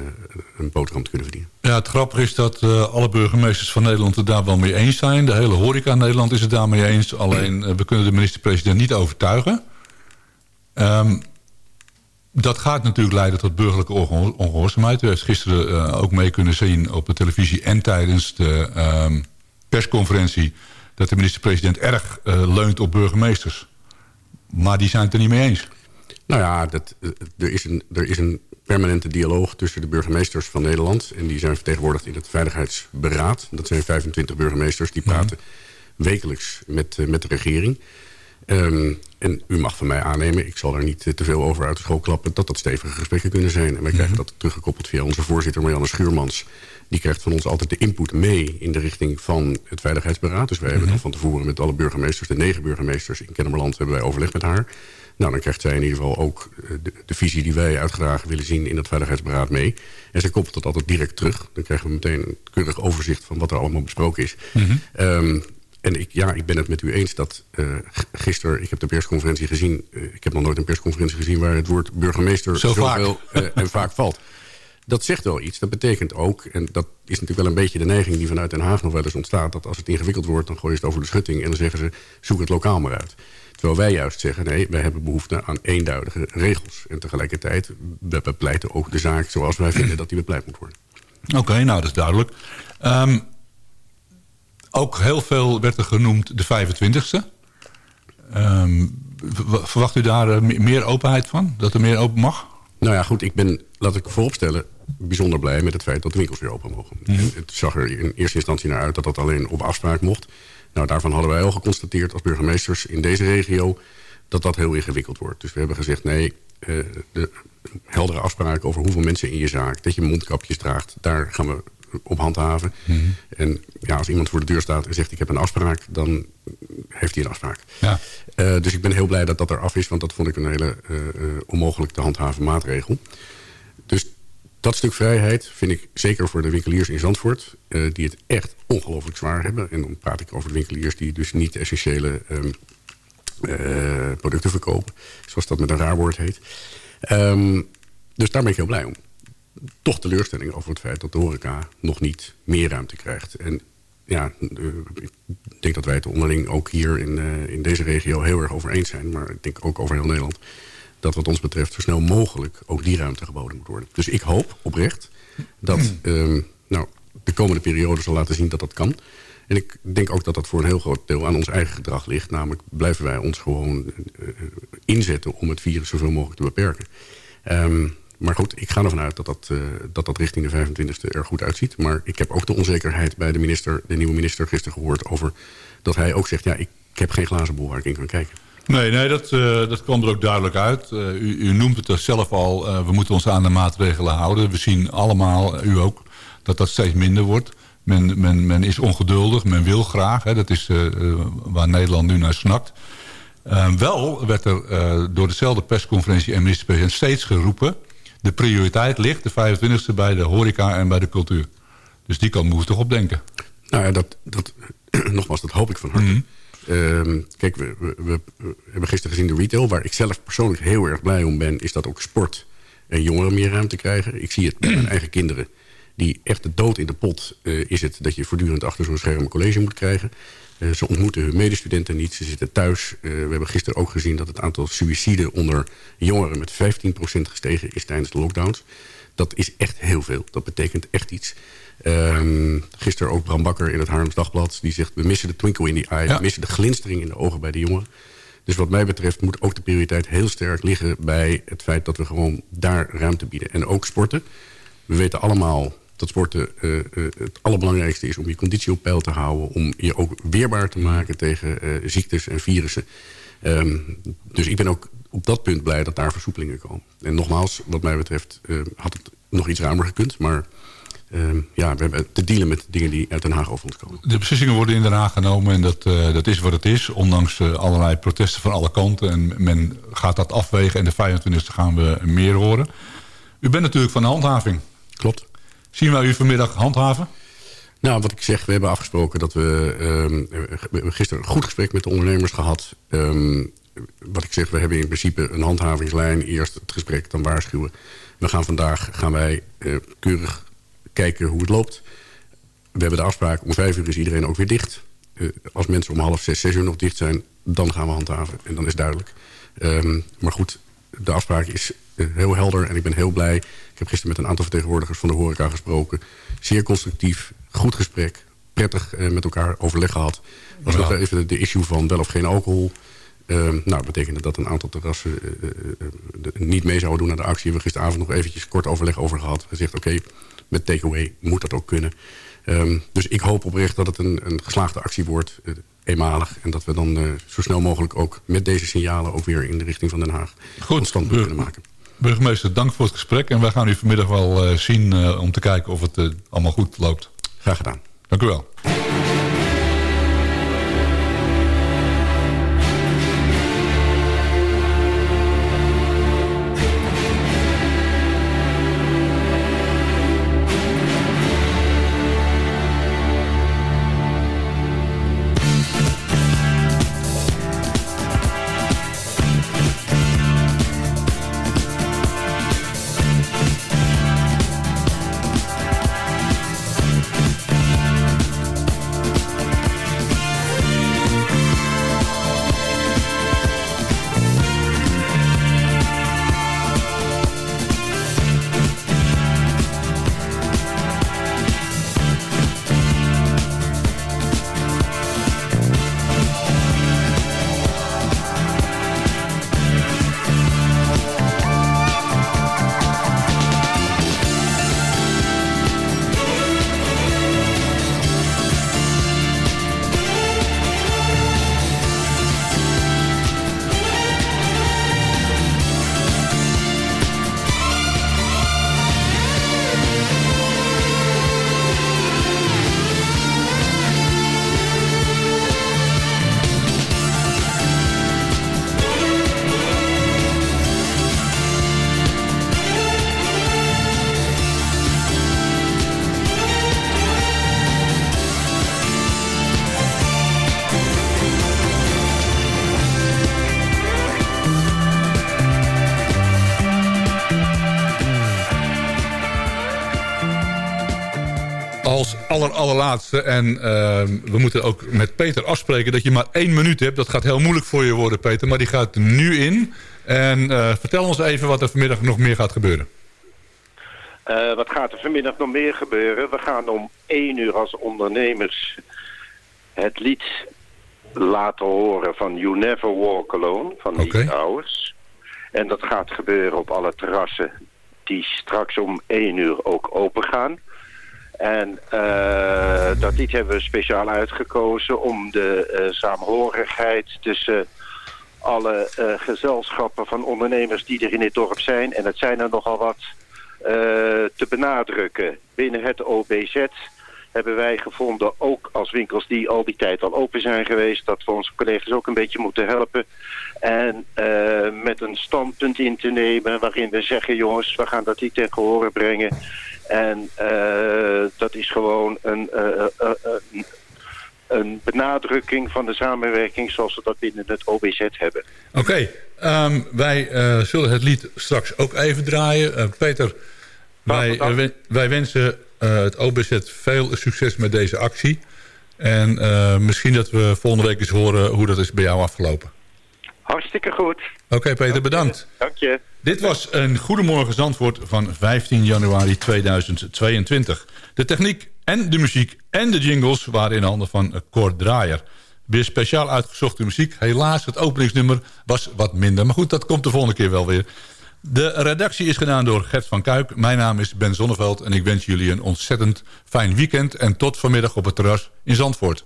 Speaker 5: een boterham te kunnen verdienen.
Speaker 1: Ja, het grappige is dat eh, alle burgemeesters van Nederland het daar wel mee eens zijn. De hele horeca Nederland is het daarmee eens. Alleen we kunnen de minister-president niet overtuigen. Ehm, dat gaat natuurlijk leiden tot burgerlijke ongehoor- ongehoorzaamheid. U heeft gisteren eh, ook mee kunnen zien op de televisie... en tijdens de ehm, persconferentie... dat de minister-president erg eh, leunt op burgemeesters. Maar die zijn het er niet mee eens.
Speaker 5: Nou ja, dat, eh, er, is een, er is een permanente dialoog tussen de burgemeesters van Nederland. En die zijn vertegenwoordigd in het Veiligheidsberaad. Dat zijn 25 burgemeesters die praten wekelijks met, met de regering. Ehm, en u mag van mij aannemen, ik zal er niet eh, te veel over uit de school klappen... dat dat stevige gesprekken kunnen zijn. En wij krijgen dat teruggekoppeld via onze voorzitter Marianne Schuurmans. Die krijgt van ons altijd de input mee in de richting van het Veiligheidsberaad. Dus wij hebben dan van tevoren met alle burgemeesters... de negen burgemeesters in Kennemerland hebben wij overleg met haar. Nou, dan krijgt zij in ieder geval ook eh, de, de visie die wij uitgedragen willen zien... in het Veiligheidsberaad mee. En zij koppelt dat altijd direct terug. Dan krijgen we meteen een keurig overzicht van wat er allemaal besproken is. Ehm, en ik, ja, ik ben het met u eens dat uh, gisteren... ik heb de persconferentie gezien... Uh, ik heb nog nooit een persconferentie gezien... waar het woord burgemeester
Speaker 1: Zo
Speaker 5: zoveel uh, en vaak valt. Dat zegt wel iets. Dat betekent ook... en dat is natuurlijk wel een beetje de neiging die vanuit Den Haag nog wel eens ontstaat... dat als het ingewikkeld wordt, dan gooi je het over de schutting... en dan zeggen ze, zoek het lokaal maar uit. Terwijl wij juist zeggen, nee, wij hebben behoefte aan eenduidige regels. En tegelijkertijd, we bepleiten ook de zaak zoals wij vinden dat die bepleit moet worden.
Speaker 1: Oké, okay, nou, dat is duidelijk. Um, ook heel veel werd er genoemd de 25e. Um, verwacht u daar uh, meer openheid van? Dat er meer open mag?
Speaker 5: Nou ja, goed, ik ben, laat ik vooropstellen... bijzonder blij met het feit dat de winkels weer open mogen. Mm -hmm. Het zag er in eerste instantie naar uit dat dat alleen op afspraak mocht. Nou, daarvan hadden wij al geconstateerd als burgemeesters in deze regio... dat dat heel ingewikkeld wordt. Dus we hebben gezegd, nee, uh, de heldere afspraken over hoeveel mensen in je zaak... dat je mondkapjes draagt, daar gaan we op handhaven. En ja, als iemand voor de deur staat en zegt ik heb een afspraak... dan heeft hij een afspraak.
Speaker 1: Ja.
Speaker 5: Eh, dus ik ben heel blij dat dat er af is... want dat vond ik een hele eh, onmogelijk te handhaven maatregel. Dus dat stuk vrijheid vind ik zeker voor de winkeliers in Zandvoort... die het echt ongelooflijk zwaar hebben. En dan praat ik over de winkeliers die dus niet essentiële ehm, eh, producten verkopen. Zoals dat met een raar woord heet. Ehm, dus daar ben ik heel blij om. Toch teleurstelling over het feit dat de horeca nog niet meer ruimte krijgt. En ja, ik denk dat wij het onderling ook hier in, eh, in deze regio heel erg over eens zijn. Maar ik denk ook over heel Nederland. Dat wat ons betreft zo snel mogelijk ook die ruimte geboden moet worden. Dus ik hoop oprecht dat ehm, nou, de komende periode zal laten zien dat dat kan. En ik denk ook dat dat voor een heel groot deel aan ons eigen gedrag ligt. Namelijk blijven wij ons gewoon eh, eh, inzetten om het virus zoveel mogelijk te beperken. Ehm, maar goed, ik ga ervan uit dat dat, eh, dat dat richting de 25e er goed uitziet. Maar ik heb ook de onzekerheid bij de, minister, de nieuwe minister gisteren gehoord... over dat hij ook zegt, ja, ik, heb geen glazen bol waar ik in kan kijken.
Speaker 1: Nee, nee dat, eh, dat kwam er ook duidelijk uit. Eh, u, u noemt het er zelf al, we moeten ons aan de maatregelen houden. We zien allemaal, u ook, dat dat steeds minder wordt. Men, men, men is ongeduldig, men wil graag. Hè, dat is waar Nederland nu naar snakt. Wel werd er door dezelfde persconferentie en minister-president steeds geroepen... de prioriteit ligt, de 25e, bij de horeca en bij de cultuur. Dus die kant moet toch op denken.
Speaker 5: Nou ja, dat, dat, nogmaals, dat hoop ik van harte. Ehm, kijk, we, we, we- we hebben gisteren gezien de retail... waar ik zelf persoonlijk heel erg blij om ben... is dat ook sport en jongeren meer ruimte krijgen. Ik zie het bij mijn eigen kinderen. Die echt de dood in de pot eh, is het... dat je voortdurend achter zo'n scherm een college moet krijgen. Eh, ze ontmoeten hun medestudenten niet. Ze zitten thuis. Eh, we hebben gisteren ook gezien dat het aantal suïciden... onder jongeren met 15% gestegen is tijdens de lockdowns. Dat is echt heel veel. Dat betekent echt iets. Ehm, gisteren ook Bram Bakker in het Haarlems Dagblad. Die zegt, we missen de twinkle in the eye.
Speaker 1: Ja.
Speaker 5: We missen de glinstering in de ogen bij de jongeren. Dus wat mij betreft moet ook de prioriteit heel sterk liggen... bij het feit dat we gewoon daar ruimte bieden. En ook sporten. We weten allemaal dat sporten eh, eh, het allerbelangrijkste is... om je conditie op peil te houden. Om je ook weerbaar te maken tegen eh, ziektes en virussen. Ehm, dus ik ben ook op dat punt blij dat daar versoepelingen komen. En nogmaals, wat mij betreft had het nog iets ruimer gekund. Maar ehm, ja, we hebben te dealen met dingen die uit Den Haag over ons komen.
Speaker 1: De beslissingen worden in Den Haag genomen en dat, dat is wat het is. Ondanks allerlei protesten van alle kanten. En men gaat dat afwegen en de 25e gaan we meer horen. U bent natuurlijk van de handhaving.
Speaker 5: Klopt.
Speaker 1: Zien wij u vanmiddag handhaven?
Speaker 5: Nou, wat ik zeg, we hebben afgesproken dat we... hebben gisteren een goed gesprek met de ondernemers gehad. Ehm, wat ik zeg, we hebben in principe een handhavingslijn. Eerst het gesprek, dan waarschuwen. We gaan vandaag gaan wij eh, keurig kijken hoe het loopt. We hebben de afspraak, om vijf uur is iedereen ook weer dicht. Eh, als mensen om half zes, zes uur nog dicht zijn... dan gaan we handhaven. En dan is duidelijk. Ehm, maar goed, de afspraak is heel helder en ik ben heel blij. Ik heb gisteren met een aantal vertegenwoordigers van de horeca gesproken. Zeer constructief, goed gesprek, prettig eh, met elkaar overleg gehad. was nog even de, issue van wel of geen alcohol. Ehm, nou, betekende dat een aantal terrassen eh, eh, de- niet mee zouden doen naar de actie. Hebben we gisteravond nog eventjes kort overleg over gehad. Gezegd, oké, met takeaway moet dat ook kunnen. Ehm, dus ik hoop oprecht dat het een, een geslaagde actie wordt, eenmalig. En dat we dan zo snel mogelijk ook met deze signalen... ook weer in de richting van Den Haag
Speaker 1: Goed.
Speaker 5: kunnen maken.
Speaker 1: Burgemeester, dank voor het gesprek. En wij gaan u vanmiddag wel eh, zien eh, om te kijken of het eh, allemaal goed loopt.
Speaker 5: Graag gedaan.
Speaker 1: Dank u wel. En ehm, we moeten ook met Peter afspreken dat je maar één minuut hebt. Dat gaat heel moeilijk voor je worden, Peter. Maar die gaat er nu in. En eh, vertel ons even wat er vanmiddag nog meer gaat gebeuren.
Speaker 6: Eh, wat gaat er vanmiddag nog meer gebeuren? We gaan om één uur als ondernemers het lied laten horen van You Never Walk Alone van. Nick Hours. En dat gaat gebeuren op alle terrassen die straks om één uur ook open gaan. En eh, dat lied hebben we speciaal uitgekozen om de eh, saamhorigheid tussen alle eh, gezelschappen van ondernemers die er in dit dorp zijn. En het zijn er nogal wat te benadrukken. Binnen het OBZ hebben wij gevonden, ook als winkels die al die tijd al open zijn geweest, dat we onze collega's ook een beetje moeten helpen. En met een standpunt in te nemen waarin we zeggen, jongens, we gaan dat niet ten gehore brengen. En eh, dat is gewoon een, eh, eh, een, een benadrukking van de samenwerking zoals we dat binnen het OBZ hebben.
Speaker 1: Oké, ehm, wij zullen het lied straks ook even draaien. Peter, wij, wij wensen het OBZ veel succes met deze actie. En misschien dat we volgende week eens horen hoe dat is bij jou afgelopen.
Speaker 6: Hartstikke goed.
Speaker 1: Oké Peter, bedankt.
Speaker 6: Dank je.
Speaker 1: Dit was een Goedemorgen Zandvoort van 15 januari 2022. De techniek en de muziek en de jingles waren in handen van Cor Draaier. Weer speciaal uitgezochte muziek. Helaas, het openingsnummer was wat minder. Maar goed, dat komt de volgende keer wel weer. De redactie is gedaan door Gert van Kuik. Mijn naam is Ben Zonneveld en ik wens jullie een ontzettend fijn weekend. En tot vanmiddag op het terras in Zandvoort.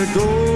Speaker 7: Of the